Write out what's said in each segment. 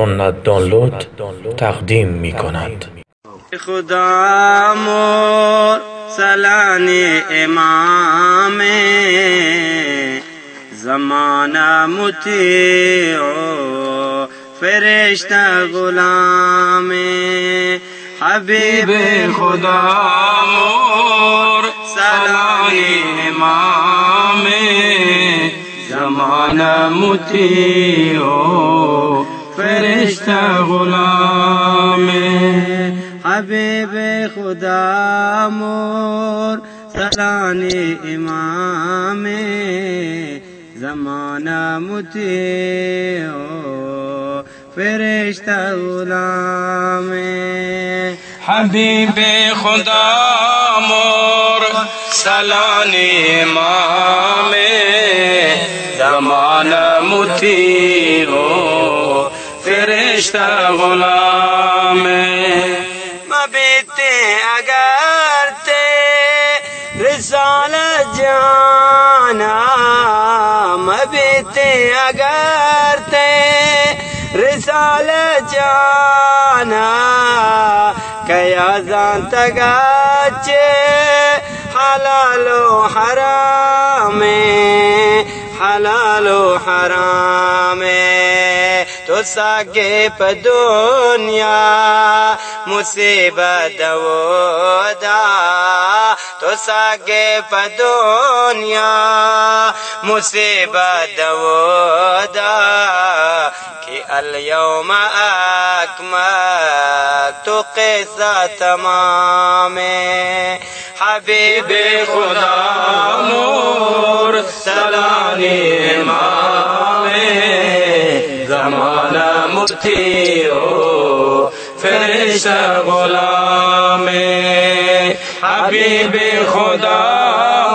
سنت دانلود تقدیم می کند خدا مور سلان امام زمانہ مطیع فرشتہ غلام حبیب خدا مور سلان امام زمانہ مطیع فرشتہ غلام حبیب خدا مور سلان امام زمانہ متی ہو فرشتہ غلام۔ حبیب خدا مور سلان امام زمانہ متی ہو فرشتہ غلام مبیتے اگر تے رسال جانا مبیتے اگر تے رسال جانا کیا زانت گاچے حلال و حرام حلال و حرام ساگے پا دنیا، مصیبت دا تو ساگے پا دنیا، مصیبت دا کہ اليوم اکمل، تو قصہ تمام حبیب خدا نور سلام امام زمانہ مفتی ہو فرش غلام حبیب خدا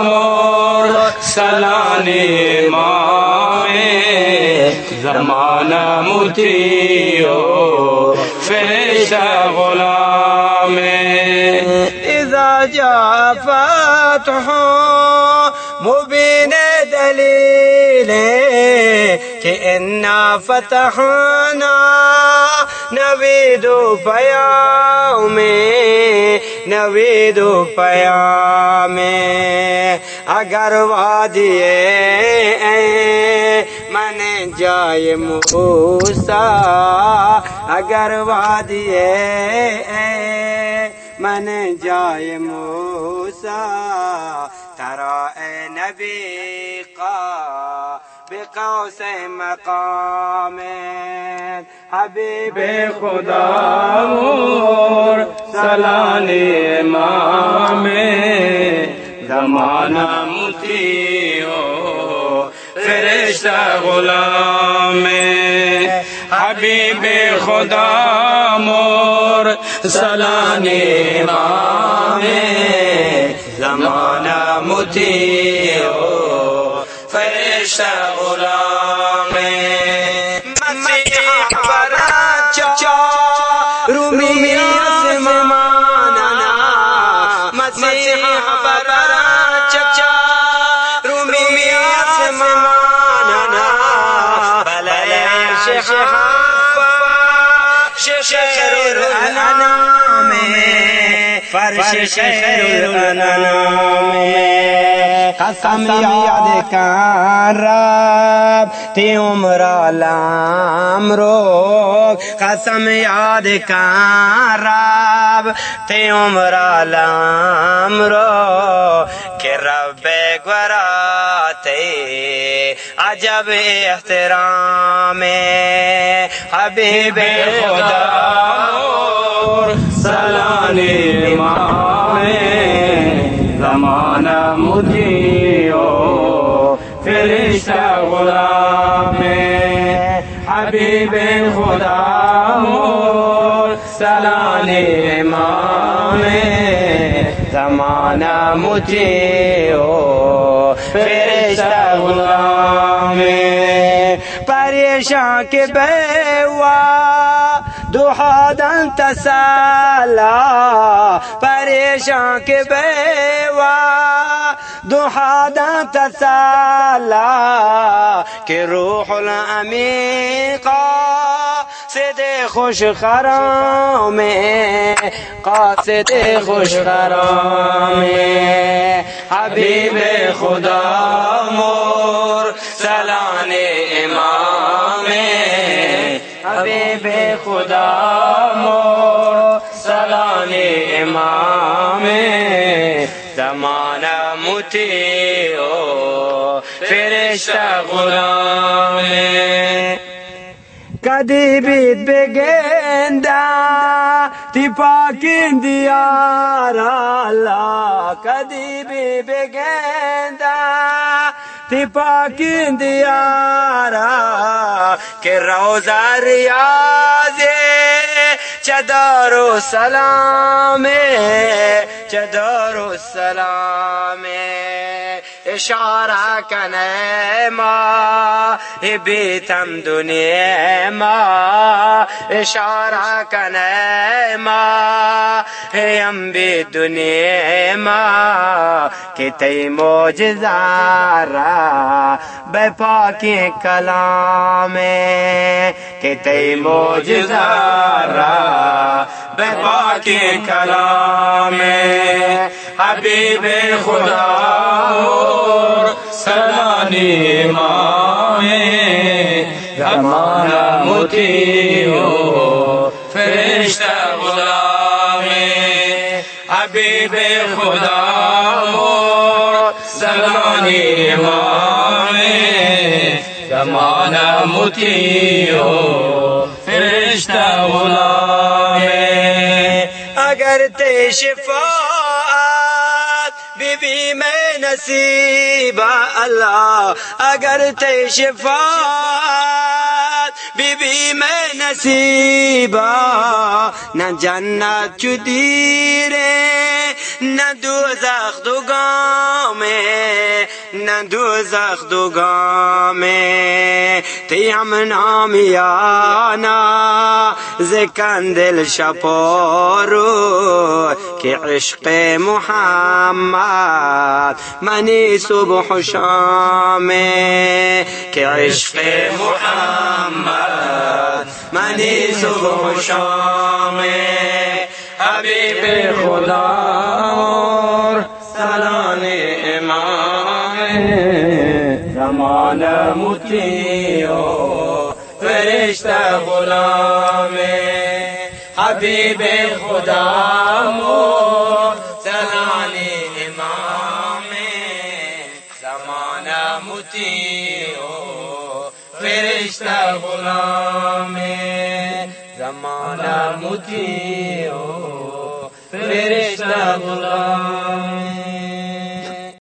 مور سلان امام زمانہ مفتی ہو فرش غلام اذا جاء فتح مبين دليل كإنا فتحنا نويد فيوم نويد فيوم اگر وادی من جائے موسا اگر وادی من جائے موسا ترى نبي قا بقوس مقام حبیب خدا مور سلان امام زمانہ متی ہو فرشتہ غلام حبیب خدا مور سلان امام زمانہ متی ہو، فرشتہ غلام مسیح برا چا، رومی آسمانا مسیح برا چا، رومی آسمانا الانام فرش شہر الانام. قسم یاد کن رب تی عمر لام رو قسم یاد کن رب تی عمر لام رو کہ رب گوراتے عجب احترام حبیب خدا. سلان امام زمانہ مجھے فرشتہ غلام حبیب خدا مور سلان امام زمانہ مجھے فرشتہ غلام پریشان کے بیوا دہادن تسالا پریشان کے بیوا. دہادن تسالا کہ روح العمیقہ قاصد خوش خرام قاصد خوش خرام حبیب خدا مور زمانہ متی او فرشتہ غلام کدی بیت بگندا تی پاکین دیار اللہ۔ کدی بی بگندا تی پاکین دیارا کہ روزہ ریاض چدار و سلام چدار و سلام اشارہ کنے ما بیتم دنیا ما۔ اشارہ کنے ما ہم بھی دنیا ما۔ کہ موجزارا بے پاکی کلام کہ موجزارا بے پاکی کلام حبیب خدا سلانی امام زمانہ متی ہو سلانی امام زمانہ متی ہو فرشتہ غلام اگر تے شفاعت بی بی میں نصیب اللہ۔ اگر تے شفاعت بی بی میں نصیب، نہ جنت چدی نه دوزخ دوگامه نه دوزخ دوگامه تیم نامیانا زکن دل شپارو که عشق محمد. منی صبح و شامه که عشق محمد. منی صبح و شامه. حبیب خدا اور سلان امام زمانہ متیو فرشتہ غلام حبیب خدا مو سلان امام زمانہ متیو فرشتہ غلام زمانہ مجھے ہو فرشتہ غلام۔